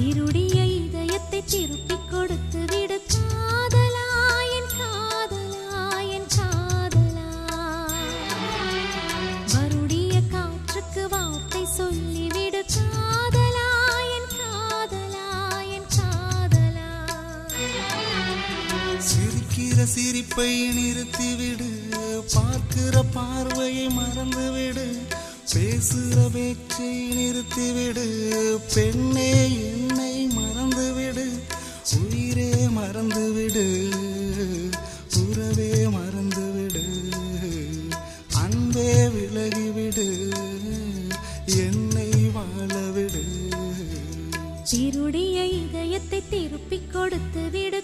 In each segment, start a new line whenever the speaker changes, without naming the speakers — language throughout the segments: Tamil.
திருடிய இதயத்தை திருப்பிக் கொடுத்து விடு. காதலா என் காதலா என் காற்றுக்கு வார்த்தை சொல்லிவிடு. காதலா என் காதலா
சிரிக்கிற சிரிப்பை நிறுத்திவிடு. பார்க்கிற பார்வையை மறந்துவிடு. பேசுகிற பேச்சை நிறுத்திவிடு. பெண்ணே என்னை மறந்துவிடு. உறவே மறந்துவிடு. அன்பே விலகிவிடு. என்னை வாழவிடு.
திருடிய இதயத்தை திருப்பிக் கொடுத்து விடு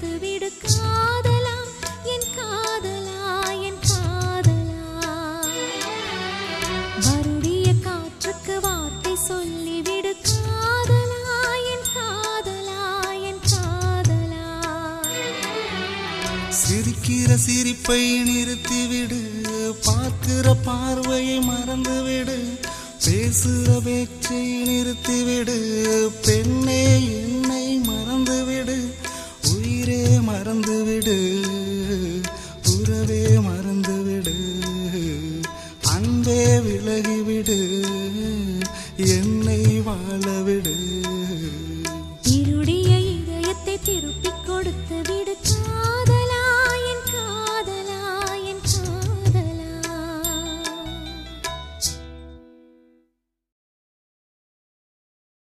திருப்பிக் காதலா என் காதலா என் காதலா. வருடிய காற்றுக்கு வார்த்தை சொல்லிவிடு காதலா என் காதலா என் காதலா.
சிரிக்கிற சிரிப்பை நிறுத்திவிடு பார்க்கிற பார்வையை மறந்துவிடு பேசுகிற பேச்சை நிறுத்திவிடு பெண்ணே என்னை மறந்துவிடு என்னை வாழ